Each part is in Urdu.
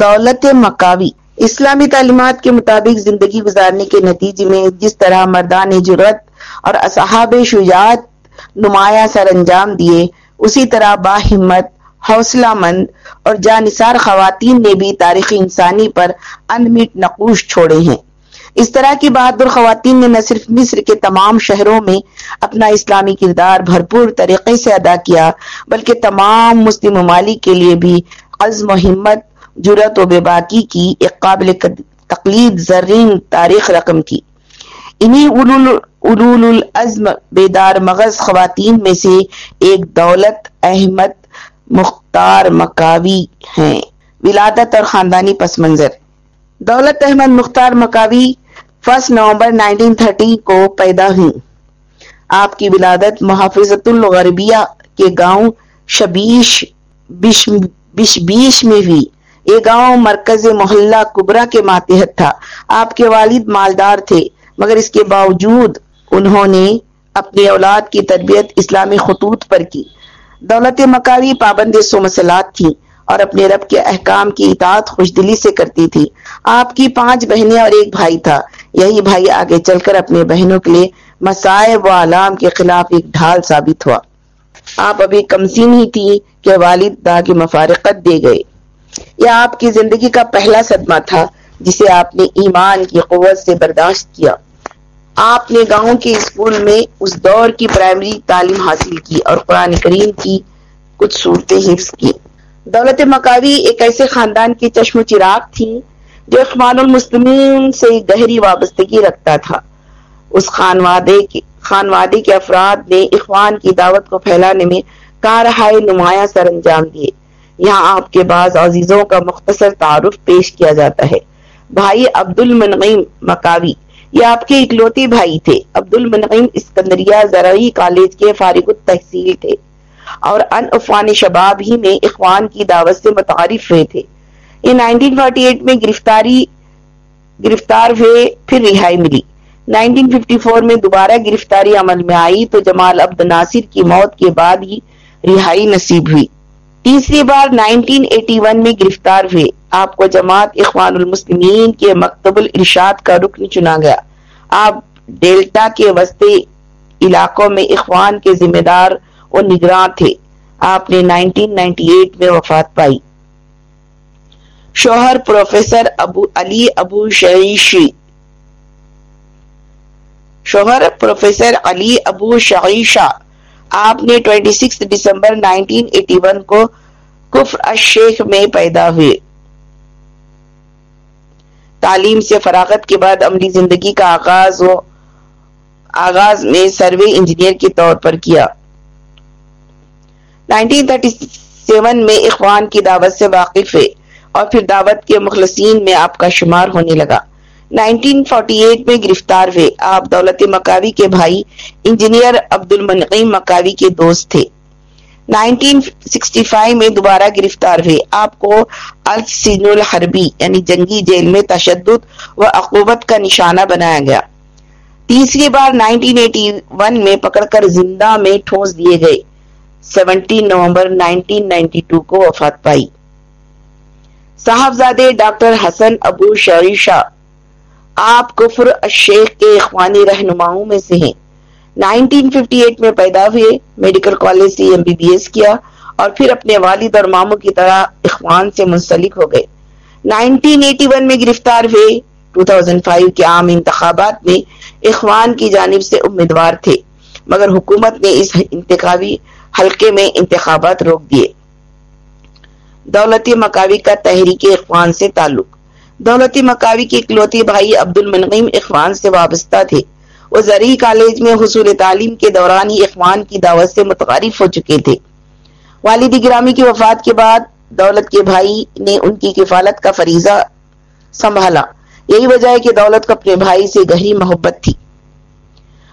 دولت مکاوی۔ اسلامی تعلیمات کے مطابق زندگی گزارنے کے نتیجے میں جس طرح مردان جرت اور اصحاب شجاعت نمایاں سر انجام دیے، اسی طرح باہمت حوصلہ مند اور جانصار خواتین نے بھی تاریخ انسانی پر انمٹ نقوش چھوڑے ہیں۔ اس طرح کی بہادر خواتین نے نہ صرف مصر کے تمام شہروں میں اپنا اسلامی کردار بھرپور طریقے سے ادا کیا، بلکہ تمام مسلم ممالک کے لیے بھی عزم و ہمت جرت و بے باکی کی، ایک قابل تقلید زرین تاریخ رقم کی۔ انہی علول العزم بیدار مغز خواتین میں سے ایک دولت، احمد مختار مکاوی ہیں۔ ولادت اور خاندانی پس منظر۔ دولت، احمد مختار مکاوی فرسٹ نومبر 1930 کو پیدا ہوئی آپ کی ولادت محافظت الغربیہ کے گاؤں شبیش بش، بیش میں ہوئی۔ یہ گاؤں مرکز محلہ کبرا کے ماتحت تھا۔ آپ کے والد مالدار تھے، مگر اس کے باوجود انہوں نے اپنی اولاد کی تربیت اسلامی خطوط پر کی۔ دولت مکاری پابند سو مسلات تھی اور اپنے رب کے احکام کی اطاعت خوش دلی سے کرتی تھی۔ آپ کی پانچ بہنیں اور ایک بھائی تھا۔ یہی بھائی آگے چل کر اپنے بہنوں کے لیے مسائب و علام کے خلاف ایک ڈھال ثابت ہوا۔ آپ ابھی کمسین ہی تھی کہ والد دا کی مفارقت دے گئے۔ یہ آپ کی زندگی کا پہلا صدمہ تھا جسے آپ نے ایمان کی قوت سے برداشت کیا۔ آپ نے گاؤں کے اسکول میں اس دور کی پرائمری تعلیم حاصل کی اور قرآن کریم کی کچھ صورتیں حفظ کی۔ دولت مکاوی ایک ایسے خاندان کی چشم و چراغ تھی جو اخوان المسلمین سے گہری وابستگی رکھتا تھا۔ اس خانوادے کے خانوادے کے افراد نے اخوان کی دعوت کو پھیلانے میں کارہائے نمایاں سر انجام دیے۔ یہاں آپ کے بعض عزیزوں کا مختصر تعارف پیش کیا جاتا ہے۔ بھائی عبد المنعیم مکاوی، یہ آپ کے اکلوتے بھائی تھے۔ عبد المنعیم اسکندریہ زرعی کالج کے فارغ التحصیل تھے۔ اور ان افوان شباب ہی میں اخوان کی دعوت سے متعارف ہوئے تھے۔ یہ 1948 میں گرفتاری، گرفتار ہوئے، پھر رہائی ملی۔ 1954 میں دوبارہ گرفتاری عمل میں آئی تو جمال عبد ناصر کی موت کے بعد ہی رہائی نصیب ہوئی۔ تیسری بار 1981 میں گرفتار ہوئے۔ آپ کو جماعت اخوان المسلمین کے مکتب الارشاد کا رکن چنا گیا۔ آپ ڈیلٹا کے وسطی علاقوں میں اخوان کے ذمہ دار وہ نگراں تھے۔ آپ نے 1998 میں وفات پائی۔ شوہر پروفیسر ابو علی ابو شعیشی۔ شوہر پروفیسر علی ابو شعیشہ۔ آپ نے 26 دسمبر 1981 کو کفر الشیخ میں پیدا ہوئے۔ تعلیم سے فراغت کے بعد عملی زندگی کا آغاز و آغاز میں سروے انجینئر کے طور پر کیا۔ 1937 میں اخوان کی دعوت سے واقف ہے اور پھر دعوت کے مخلصین میں آپ کا شمار ہونے لگا۔ 1948 میں گرفتار ہوئے۔ آپ دولت مکاوی کے بھائی انجینئر عبد المنقیم مکاوی کے دوست تھے۔ 1965 میں دوبارہ گرفتار ہوئے۔ آپ کو السین الحربی یعنی جنگی جیل میں تشدد و عقوبت کا نشانہ بنایا گیا۔ تیسری بار 1981 میں پکڑ کر زندہ میں ٹھوس دیے گئے۔ Seventeen November nineteen ninety two کو وفات پائی۔ صاحبزادے ڈاکٹر حسن ابو شریشہ آپ کفر الشیخ کے اخوانی رہنماؤں میں سے ہیں۔ 1958 میں پیدا ہوئے، میڈیکل کالج سے ایم بی بی ایس کیا اور پھر اپنے والد اور ماموں کی طرح اخوان سے منسلک ہو گئے۔ 1981 میں گرفتار ہوئے 2005 کے عام انتخابات میں اخوان کی جانب سے امیدوار تھے، مگر حکومت نے اس انتخابی حلقے میں انتخابات روک دیے۔ دولتی مکاوی کا تحریک اخوان سے تعلق۔ دولتی مکاوی کے اکلوتی بھائی عبد المنغیم اخوان سے وابستہ تھے۔ وہ زرعی کالج میں حصول تعلیم کے دوران ہی اخوان کی دعوت سے متعارف ہو چکے تھے۔ والد گرامی کی وفات کے بعد دولت کے بھائی نے ان کی کفالت کا فریضہ سنبھالا۔ یہی وجہ ہے کہ دولت کو اپنے بھائی سے گہری محبت تھی۔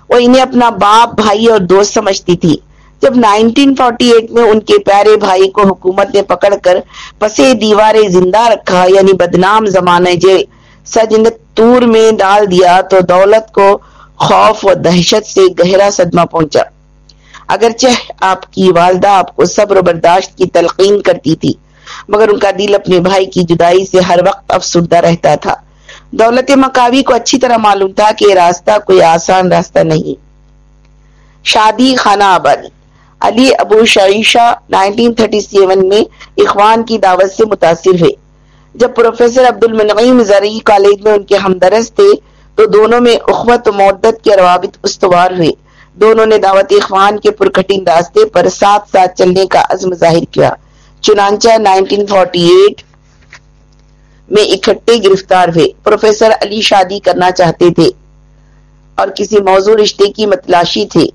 وہ انہیں اپنا باپ، بھائی اور دوست سمجھتی تھی۔ جب 1948 میں ان کے پیارے بھائی کو حکومت نے پکڑ کر پسے دیوار زندہ رکھا یعنی بدنام زمانہ جے سجنت تور میں ڈال دیا تو دولت کو خوف و دہشت سے گہرا صدمہ پہنچا۔ اگرچہ آپ کی والدہ آپ کو صبر و برداشت کی تلقین کرتی تھی، مگر ان کا دل اپنے بھائی کی جدائی سے ہر وقت افسردہ رہتا تھا۔ دولت مکاوی کو اچھی طرح معلوم تھا کہ یہ راستہ کوئی آسان راستہ نہیں۔ شادی خانہ آبادی۔ علی ابو شعیشہ 1937 میں اخوان کی دعوت سے متاثر ہوئے۔ جب پروفیسر عبد المنعیم زرعی کالج میں ان کے ہمدرس تھے، تو دونوں میں اخوت و معدت کے روابط استوار ہوئے۔ دونوں نے دعوت اخوان کے پرکٹین راستے پر ساتھ ساتھ چلنے کا عزم ظاہر کیا۔ چنانچہ 1948 میں اکٹھے گرفتار ہوئے۔ پروفیسر علی شادی کرنا چاہتے تھے اور کسی موضوع رشتے کی متلاشی تھے۔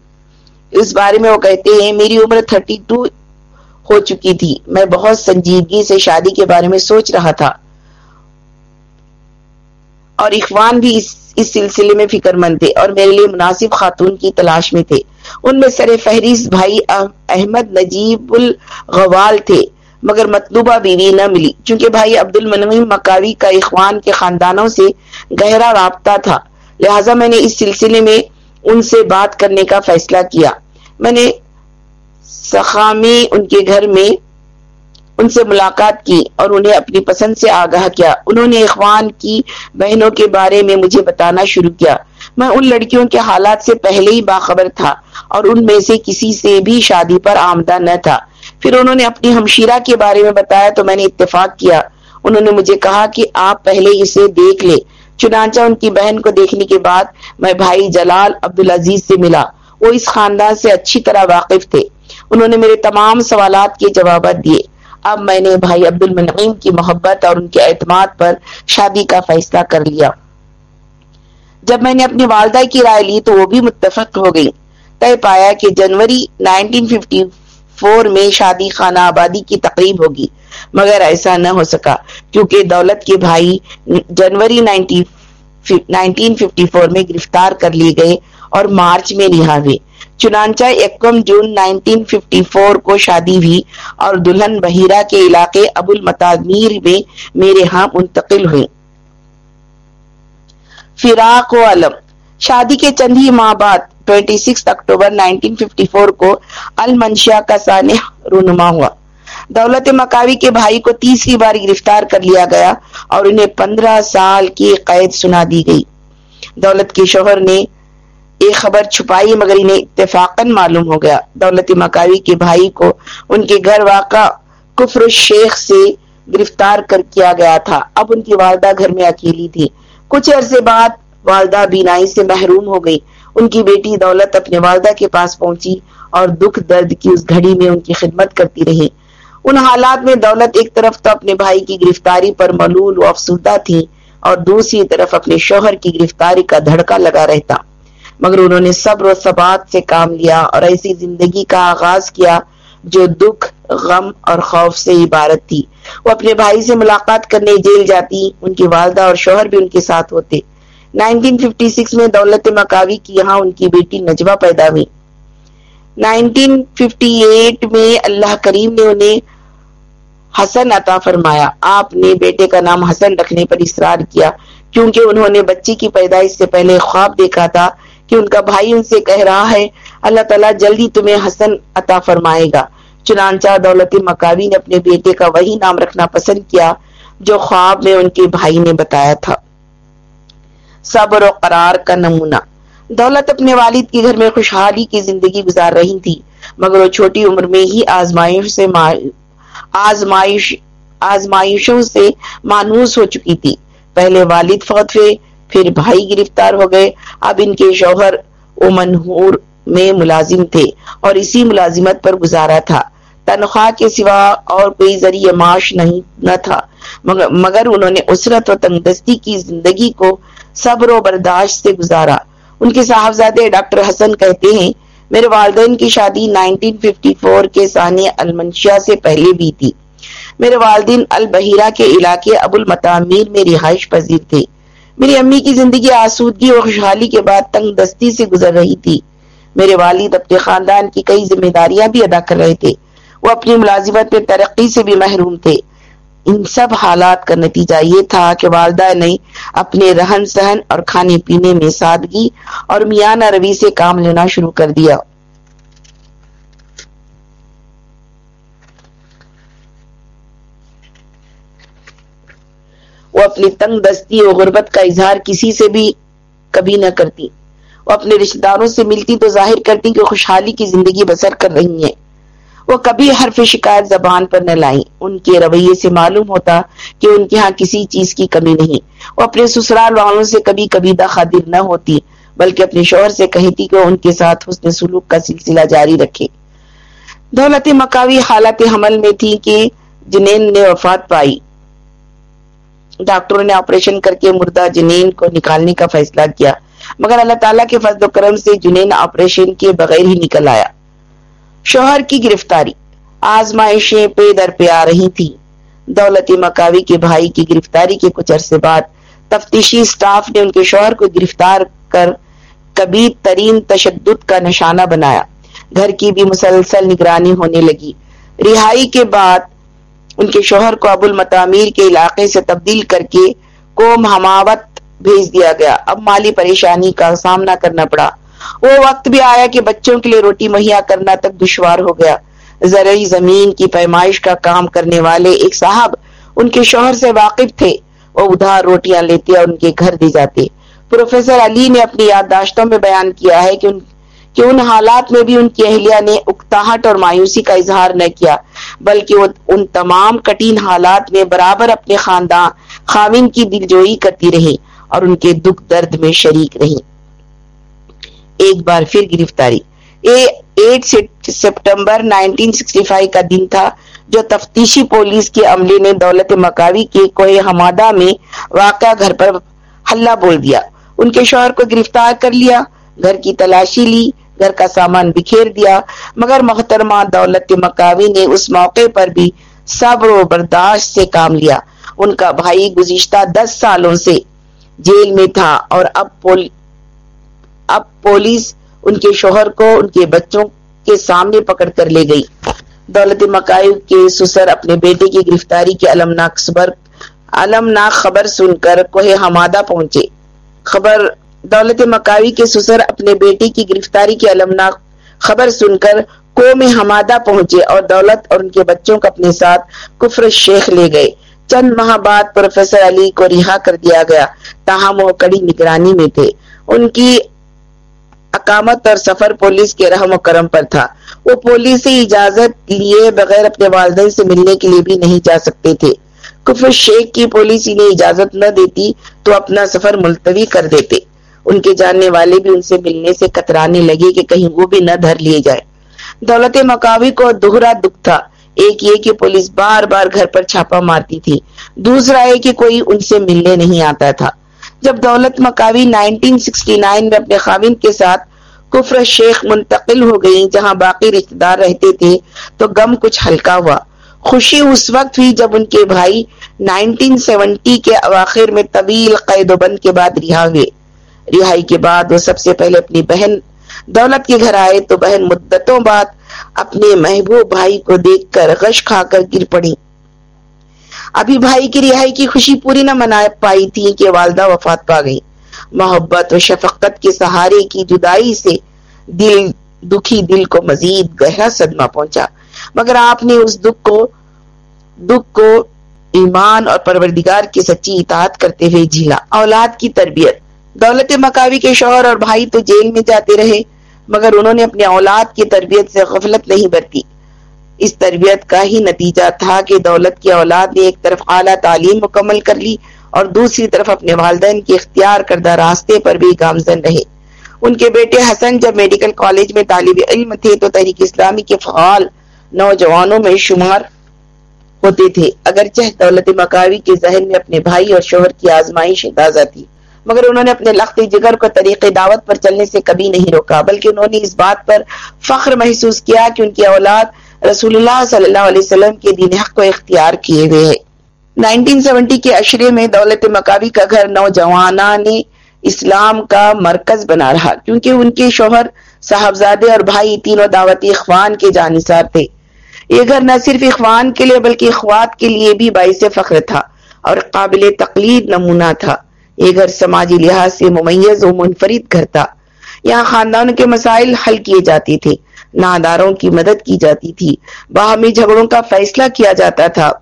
اس بارے میں وہ کہتے ہیں، میری عمر 32 ہو چکی تھی۔ میں بہت سنجیدگی سے شادی کے بارے میں سوچ رہا تھا۔ اور اخوان بھی اس اس سلسلے میں فکر مند تھے اور میرے لیے مناسب خاتون کی تلاش میں تھے۔ ان میں سر فہرست بھائی احمد نجیب الغوال تھے، مگر مطلوبہ بیوی نہ ملی۔ چونکہ بھائی عبد المنعیم مکاوی کا اخوان کے خاندانوں سے گہرا رابطہ تھا۔ لہٰذا میں نے اس سلسلے میں ان سے بات کرنے کا فیصلہ کیا۔ میں نے سخامی ان کے گھر میں ان سے ملاقات کی اور انہیں اپنی پسند سے آگاہ کیا۔ انہوں نے اخوان کی بہنوں کے بارے میں مجھے بتانا شروع کیا۔ میں ان لڑکیوں کے حالات سے پہلے ہی باخبر تھا اور ان میں سے کسی سے بھی شادی پر آمدہ نہ تھا۔ پھر انہوں نے اپنی ہمشیرہ کے بارے میں بتایا تو میں نے اتفاق کیا۔ انہوں نے مجھے کہا کہ آپ پہلے اسے دیکھ لے چنانچہ ان کی بہن کو دیکھنے کے بعد میں بھائی جلال عبدالعزیز سے ملا۔ وہ اس خاندان سے اچھی طرح واقف تھے۔ انہوں نے میرے تمام سوالات کے جوابات دیے۔ اب میں نے بھائی عبد المنعیم کی محبت اور ان کے اعتماد پر شادی کا فیصلہ کر لیا۔ جب میں نے اپنی والدہ کی رائے لی تو وہ بھی متفق ہو گئی۔ طے پایا کہ جنوری 1954 میں شادی خانہ آبادی کی تقریب ہوگی۔ مگر ایسا نہ ہو سکا، کیونکہ دولت کے بھائی جنوری 1954 میں گرفتار کر لیے گئے اور مارچ میں رہا ہوئے۔ چنانچہ یکم جون 1954 کو شادی ہوئی اور دلہن بحیرہ کے علاقے ابو المتامیر میں میرے ہاں منتقل ہوئی فراق و علم۔ شادی کے چند ہی ماہ بعد 26 اکتوبر 1954 کو المنشیا کا سانح رونما ہوا۔ دولت مکاوی کے بھائی کو تیسری بار گرفتار کر لیا گیا اور انہیں پندرہ سال کی قید سنا دی گئی۔ دولت کے شوہر نے ایک خبر چھپائی مگر انہیں اتفاقاً معلوم ہو گیا۔ دولت مکاوی کے بھائی کو ان کے گھر واقع کفر شیخ سے گرفتار کر کیا گیا تھا۔ اب ان کی والدہ گھر میں اکیلی تھی۔ کچھ عرصے بعد والدہ بینائی سے محروم ہو گئی۔ ان کی بیٹی دولت اپنے والدہ کے پاس پہنچی اور دکھ درد کی اس گھڑی میں ان کی خدمت کرتی رہی۔ ان حالات میں دولت ایک طرف تو اپنے بھائی کی گرفتاری پر ملول و افسردہ تھی اور دوسری طرف اپنے شوہر کی گرفتاری کا دھڑکا لگا رہتا۔ مگر انہوں نے صبر و ثبات سے کام لیا اور ایسی زندگی کا آغاز کیا جو دکھ، غم اور خوف سے عبارت تھی۔ وہ اپنے بھائی سے ملاقات کرنے جیل جاتی، ان کی والدہ اور شوہر بھی ان کے ساتھ ہوتے۔ 1956 میں دولت مکاوی کی یہاں ان کی بیٹی نجوہ پیدا ہوئی۔ 1958 میں اللہ کریم نے انہیں حسن عطا فرمایا، آپ نے بیٹے کا نام حسن رکھنے پر اصرار کیا، کیونکہ انہوں نے بچی کی پیدائش سے پہلے خواب دیکھا تھا کہ ان کا بھائی ان سے کہہ رہا ہے، اللہ تعالیٰ جلدی تمہیں حسن عطا فرمائے گا۔ چنانچہ دولت مکاوی نے اپنے بیٹے کا وہی نام رکھنا پسند کیا، جو خواب میں ان کے بھائی نے بتایا تھا۔ صبر و قرار کا نمونہ۔ دولت اپنے والد کے گھر میں خوشحالی کی زندگی گزار رہی تھی، مگر وہ چھوٹی عمر میں ہی آزمائش سے آزمائش، آزمائشوں سے مانوس ہو چکی تھی۔ پہلے والد فوت ہوئے، پھر بھائی گرفتار ہو گئے۔ اب ان کے شوہر او منہور میں ملازم تھے اور اسی ملازمت پر گزارا تھا۔ تنخواہ کے سوا اور کوئی ذریعہ معاش نہیں، نہ تھا۔ مگر انہوں نے اسرت و تنگستی کی زندگی کو صبر و برداشت سے گزارا۔ ان کے صاحبزادے ڈاکٹر حسن کہتے ہیں میرے والدین کی شادی 1954 کے ثانی المنشیا سے پہلے بھی تھی۔ میرے والدین البحیرہ کے علاقے ابو المتامیر میں رہائش پذیر تھے۔ میری امی کی زندگی آسودگی اور خوشحالی کے بعد تنگ دستی سے گزر رہی تھی۔ میرے والد اپنے خاندان کی کئی ذمہ داریاں بھی ادا کر رہے تھے۔ وہ اپنی ملازمت میں ترقی سے بھی محروم تھے۔ ان سب حالات کا نتیجہ یہ تھا کہ والدہ نے اپنے رہن سہن اور کھانے پینے میں سادگی اور میانہ روی سے کام لینا شروع کر دیا۔ وہ اپنی تنگ دستی اور غربت کا اظہار کسی سے بھی کبھی نہ کرتی۔ وہ اپنے رشتہ داروں سے ملتی تو ظاہر کرتی کہ خوشحالی کی زندگی بسر کر رہی ہیں۔ وہ کبھی حرف شکایت زبان پر نہ لائیں۔ ان کے رویے سے معلوم ہوتا کہ ان کے ہاں کسی چیز کی کمی نہیں۔ وہ اپنے سسرال والوں سے کبھی کبھی دخادر نہ ہوتی، بلکہ اپنے شوہر سے کہتی کہ ان کے ساتھ حسن سلوک کا سلسلہ جاری رکھے۔ دولت مکاوی حالت حمل میں تھی کہ جنین نے وفات پائی۔ ڈاکٹروں نے آپریشن کر کے مردہ جنین کو نکالنے کا فیصلہ کیا، مگر اللہ تعالیٰ کے فضل و کرم سے جنین آپریشن کے بغیر ہی نکل آیا۔ شوہر کی گرفتاری۔ آزمائشیں پے در پہ آ رہی تھی دولت مکاوی کے بھائی کی گرفتاری کے کچھ عرصے بعد تفتیشی سٹاف نے ان کے شوہر کو گرفتار کر کبھی ترین تشدد کا نشانہ بنایا۔ گھر کی بھی مسلسل نگرانی ہونے لگی۔ رہائی کے بعد ان کے شوہر کو ابو المتامیر کے علاقے سے تبدیل کر کے کوم ہماوت بھیج دیا گیا۔ اب مالی پریشانی کا سامنا کرنا پڑا۔ وہ وقت بھی آیا کہ بچوں کے لیے روٹی مہیا کرنا تک دشوار ہو گیا۔ زرعی زمین کی پیمائش کا کام کرنے والے ایک صاحب ان کے شوہر سے واقف تھے۔ وہ ادھار روٹیاں لیتے اور ان کے گھر دی جاتے۔ پروفیسر علی نے اپنی یادداشتوں میں بیان کیا ہے کہ ان کہ ان حالات میں بھی ان کی اہلیہ نے اکتاہٹ اور مایوسی کا اظہار نہ کیا، بلکہ وہ ان تمام کٹین حالات میں برابر اپنے خاندان خامن کی دلجوئی کرتی رہی اور ان کے دکھ درد میں شریک رہی ایک بار پھر گرفتاری۔ ایٹ سپٹمبر 1965 کا دن تھا جو تفتیشی پولیس کے عملے نے دولت مکاوی کے کوئی حمادہ میں واقع گھر پر حلہ بول دیا۔ ان کے شوہر کو گرفتار کر لیا، گھر کی تلاشی لی، گھر کا سامان بکھیر دیا، مگر محترمہ دولت مکاوی نے اس موقع پر بھی صبر و برداشت سے کام لیا۔ ان کا بھائی گزشتہ دس سالوں سے جیل میں تھا اور اب پول اب پولیس ان کے شوہر کو ان کے بچوں کے سامنے پکڑ کر لے گئی۔ دولت مکائی کے سسر اپنے بیٹے کی گرفتاری کے المناک خبر المناک خبر سن کر کوہ حمادہ پہنچے۔ خبر دولت مکاوی کے سسر اپنے بیٹی کی گرفتاری کی المناک خبر سن کر قوم حمادہ پہنچے اور دولت اور ان کے بچوں کو اپنے ساتھ کفر شیخ لے گئے۔ چند ماہ بعد پروفیسر علی کو رہا کر دیا گیا۔ تاہم وہ کڑی نگرانی میں تھے۔ ان کی اقامت اور سفر پولیس کے رحم و کرم پر تھا۔ وہ پولیس سے اجازت لیے بغیر اپنے والدین سے ملنے کے لیے بھی نہیں جا سکتے تھے۔ کفر شیخ کی پولیس انہیں اجازت نہ دیتی تو اپنا سفر ملتوی کر دیتے۔ ان کے جاننے والے بھی ان سے ملنے سے کترانے لگے کہ کہیں وہ بھی نہ دھر لیے جائے دولت مکاوی کو دوہرا دکھ تھا۔ ایک یہ کہ پولیس بار بار گھر پر چھاپا مارتی تھی۔ دوسرا یہ کہ کوئی ان سے ملنے نہیں آتا تھا۔ جب دولت مکاوی 1969 میں اپنے خاوند کے ساتھ کفر شیخ منتقل ہو گئی جہاں باقی رشتہ دار رہتے تھے، تو غم کچھ ہلکا ہوا۔ خوشی اس وقت ہوئی جب ان کے بھائی 1970 کے اواخر میں طویل قید و بند کے بعد رہا ہوئے۔ رہائی کے بعد وہ سب سے پہلے اپنی بہن دولت کے گھر آئے، تو بہن مدتوں بعد اپنے محبوب بھائی کو دیکھ کر غش کھا کر گر پڑی ابھی بھائی کی رہائی کی خوشی پوری نہ منا پائی تھی کہ والدہ وفات پا گئی۔ محبت و شفقت کے سہارے کی جدائی سے دل، دکھی دل کو مزید گہرا صدمہ پہنچا۔ مگر آپ نے اس دکھ کو دکھ کو ایمان اور پروردگار کی سچی اطاعت کرتے ہوئے جھیلا۔ اولاد کی تربیت۔ دولت مکاوی کے شوہر اور بھائی تو جیل میں جاتے رہے، مگر انہوں نے اپنے اولاد کی تربیت سے غفلت نہیں برتی۔ اس تربیت کا ہی نتیجہ تھا کہ دولت کی اولاد نے ایک طرف اعلیٰ تعلیم مکمل کر لی اور دوسری طرف اپنے والدین کی اختیار کردہ راستے پر بھی گامزن رہے۔ ان کے بیٹے حسن جب میڈیکل کالج میں طالب علم تھے تو تحریک اسلامی کے فعال نوجوانوں میں شمار ہوتے تھے۔ اگرچہ دولت مکاوی کے ذہن میں اپنے بھائی اور شوہر کی آزمائش تازہ تھی، مگر انہوں نے اپنے لخت جگر کو طریقے دعوت پر چلنے سے کبھی نہیں روکا، بلکہ انہوں نے اس بات پر فخر محسوس کیا کہ ان کی اولاد رسول اللہ صلی اللہ علیہ وسلم کے دین حق کو اختیار کیے ہوئے ہے 1970 کے عشرے میں دولت مکابی کا گھر نوجوانان اسلام کا مرکز بنا رہا، کیونکہ ان کے شوہر، صاحبزادے اور بھائی تینوں دعوتی اخوان کے جانصار تھے۔ یہ گھر نہ صرف اخوان کے لیے بلکہ اخوات کے لیے بھی باعث فخر تھا اور قابل تقلید نمونہ تھا۔ یہ گھر سماجی لحاظ سے ممیز و منفرد گھر تھا۔ یہاں خاندانوں کے مسائل حل کیے جاتے تھے۔ ناداروں کی مدد کی جاتی تھی۔ باہمی جھگڑوں کا فیصلہ کیا جاتا تھا۔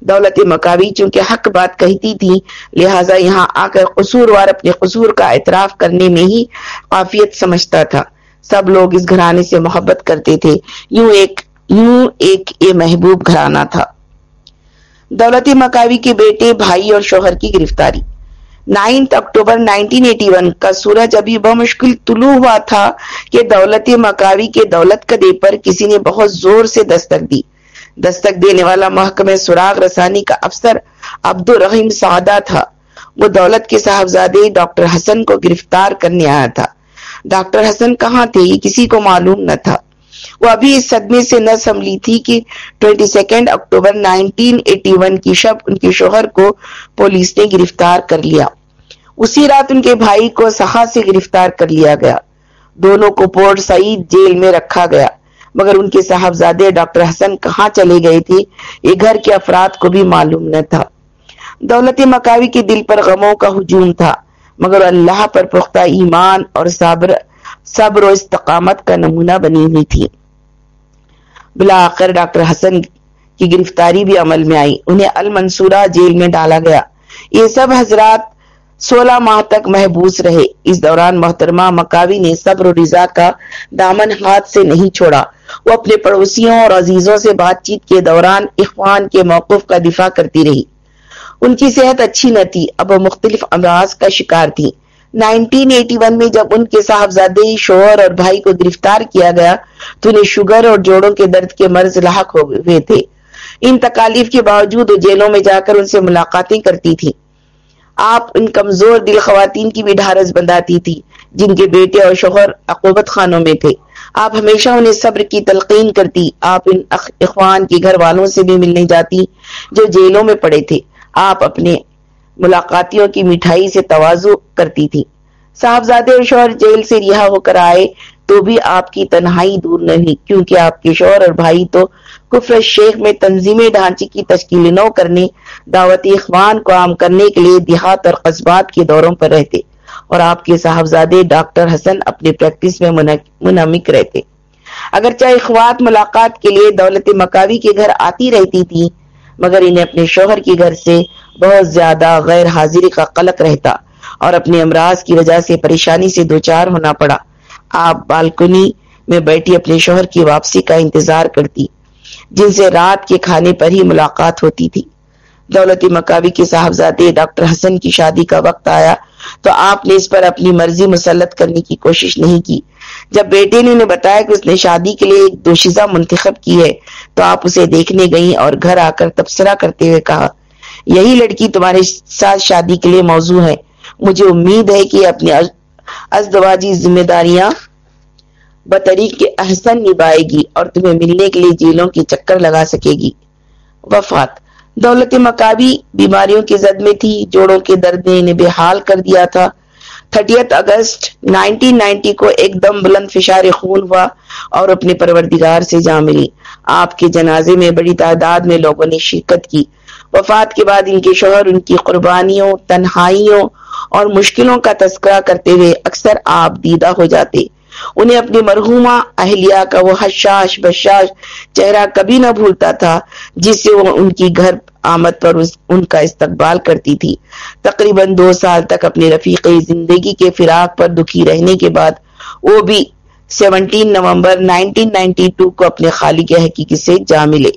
دولت مکاوی چونکہ حق بات کہتی تھی، لہٰذا یہاں آ کر قصوروار اپنے قصور کا اعتراف کرنے میں ہی قافیت سمجھتا تھا۔ سب لوگ اس گھرانے سے محبت کرتے تھے۔ یوں ایک یوں ایک یہ محبوب گھرانہ تھا۔ دولتی مکاوی کے بیٹے، بھائی اور شوہر کی گرفتاری۔ Ninth October nineteen eighty one کا سورج ابھی بمشکل طلوع ہوا تھا کہ دولت مکاوی کے دولت کدے پر کسی نے بہت زور سے دستک دی۔ دستک دینے والا محکمہ سراغ رسانی کا افسر عبد الرحیم سعدہ تھا۔ وہ دولت کے صاحبزادے ڈاکٹر حسن کو گرفتار کرنے آیا تھا۔ ڈاکٹر حسن کہاں تھے یہ کسی کو معلوم نہ تھا۔ وہ ابھی اس صدمے سے نہ سنبھلی تھی کہ twenty second October nineteen eighty one کی شب ان کے شوہر کو پولیس نے گرفتار کر لیا۔ اسی رات ان کے بھائی کو سخا سے گرفتار کر لیا گیا۔ دونوں کو پورٹ سعید جیل میں رکھا گیا۔ مگر ان کے صاحبزادے ڈاکٹر حسن کہاں چلے گئے تھے؟ یہ گھر کے افراد کو بھی معلوم نہ تھا۔ دولت مکاوی کے دل پر غموں کا ہجوم تھا۔ مگر اللہ پر پختہ ایمان اور صبر صبر و استقامت کا نمونہ بنی ہوئی تھی۔ بلاخر ڈاکٹر حسن کی گرفتاری بھی عمل میں آئی۔ انہیں المنصورہ جیل میں ڈالا گیا۔ یہ سب حضرات سولہ ماہ تک محبوس رہے۔ اس دوران محترمہ مکاوی نے صبر و رضا کا دامن ہاتھ سے نہیں چھوڑا۔ وہ اپنے پڑوسیوں اور عزیزوں سے بات چیت کے دوران اخوان کے موقف کا دفاع کرتی رہی۔ ان کی صحت اچھی نہ تھی۔ اب وہ مختلف امراض کا شکار تھی نائنٹین ایٹی ون میں جب ان کے صاحبزادے شوہر اور بھائی کو گرفتار کیا گیا تو انہیں شوگر اور جوڑوں کے درد کے مرض لاحق ہوئے تھے۔ ان تکالیف کے باوجود وہ جیلوں میں جا کر ان سے ملاقاتیں کرتی تھی آپ ان کمزور دل خواتین کی بھی ڈھارس بنداتی تھی، جن کے بیٹے اور شوہر عقوبت خانوں میں تھے۔ آپ ہمیشہ انہیں صبر کی تلقین کرتی، آپ ان اخوان کے گھر والوں سے بھی ملنے جاتی جو جیلوں میں پڑے تھے۔ آپ اپنے ملاقاتیوں کی مٹھائی سے توازو کرتی تھی۔ صاحبزادے اور شوہر جیل سے رہا ہو کر آئے تو بھی آپ کی تنہائی دور نہیں، کیونکہ آپ کے شوہر اور بھائی تو کفر شیخ میں تنظیمی ڈھانچے کی تشکیل نو کرنے دعوتی اخوان کو عام کرنے کے لیے دیہات اور قصبات کے دوروں پر رہتے اور آپ کے صاحبزادے ڈاکٹر حسن اپنے پریکٹس میں منامک رہتے۔ اگرچہ اخوات ملاقات کے لیے دولت مکاوی کے گھر آتی رہتی تھی مگر انہیں اپنے شوہر کے گھر سے بہت زیادہ غیر حاضری کا قلق رہتا اور اپنے امراض کی وجہ سے پریشانی سے دوچار ہونا پڑا۔ آپ بالکنی میں بیٹھی اپنے شوہر کی واپسی کا انتظار کرتی، جن سے رات کے کھانے پر ہی ملاقات ہوتی تھی۔ دولتی مکاوی کے صاحبزادے ڈاکٹر حسن کی شادی کا وقت آیا تو آپ نے اس پر اپنی مرضی مسلط کرنے کی کوشش نہیں کی۔ جب بیٹے نے انہیں بتایا کہ اس نے شادی کے لیے ایک دوشیزہ منتخب کی ہے، تو آپ اسے دیکھنے گئیں اور گھر آ کر تبصرہ کرتے ہوئے کہا، یہی لڑکی تمہارے ساتھ شادی کے لیے موضوع ہے۔ مجھے امید ہے کہ اپنی ازدواجی ذمہ داریاں بطریق کے احسن نبھائے گی اور تمہیں ملنے کے لیے جیلوں کی چکر لگا سکے گی۔ وفات۔ دولت مکابی بیماریوں کی زد میں تھی، جوڑوں کے درد نے انہیں بے حال کر دیا تھا۔ تھرٹیت اگست نائنٹین نائنٹی کو ایک دم بلند فشار خون ہوا اور اپنے پروردگار سے جا ملی۔ آپ کے جنازے میں بڑی تعداد میں لوگوں نے شرکت کی۔ وفات کے بعد ان کے شوہر، ان کی قربانیوں، تنہائیوں اور مشکلوں کا تذکرہ کرتے ہوئے اکثر آپ دیدہ ہو جاتے۔ انہیں اپنی مرحومہ اہلیہ کا وہ حشاش بشاش چہرہ کبھی نہ بھولتا تھا، جس سے وہ ان کی گھر آمد پر ان کا استقبال کرتی تھی۔ تقریباً دو سال تک اپنے رفیق زندگی کے فراق پر دکھی رہنے کے بعد، وہ بھی seventeen November nineteen ninety two کو اپنے خالق حقیقی سے جا ملے۔